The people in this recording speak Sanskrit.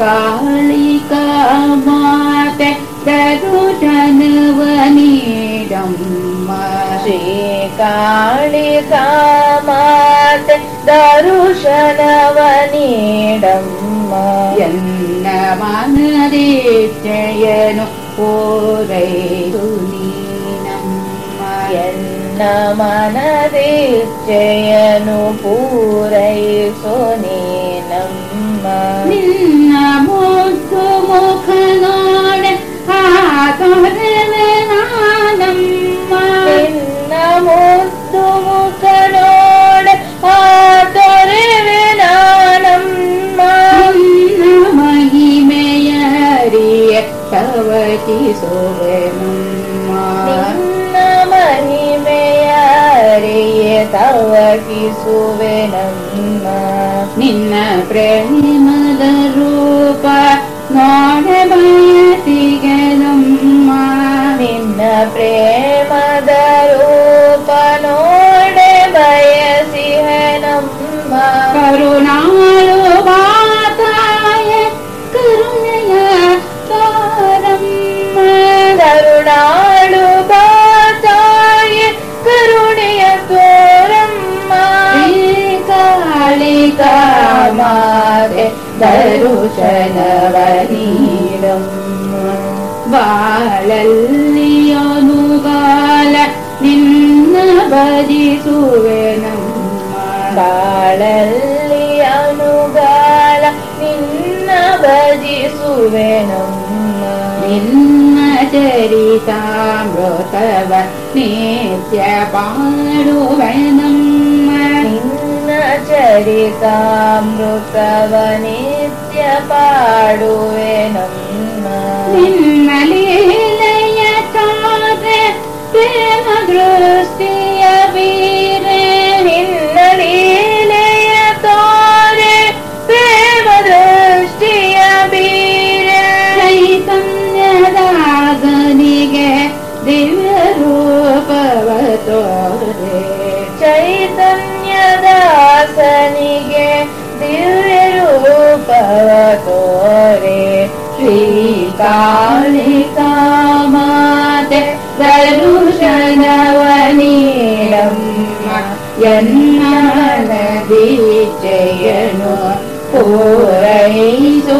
कालिका कामा दरुशनवनीडं काळि कामात् दरुशनवनीडं मय न मनरे चयनु पूरयुनीनं मय न मनरे ಸ್ತುತಿಸುವೆನು ನಿನ್ನ ಮಹಿಮೆಯ ಅರಿಯ ತವಕಿಸುವೆನಮ್ಮ. ನಿನ್ನ ಪ್ರೇಮ കരുണയാലുക തായ കരുണയ തോരമ്മ കാളികാമാരെ ദരുശനവരീരം വാളല്ലിയൊന്നുകാല നിന്ന ഭരിസുവേണം വാളല്ലിയനുകാല നിന്ന ഭരിസുവേണം നിന്ന चरितामृतव नित्य चरितामृतवनित्य चरितामृतव नित्य चरितामृतवनित्यपाडुवे कालिका माते धनुषनवनीलम् यन्मानदीचयनो पूरयिषु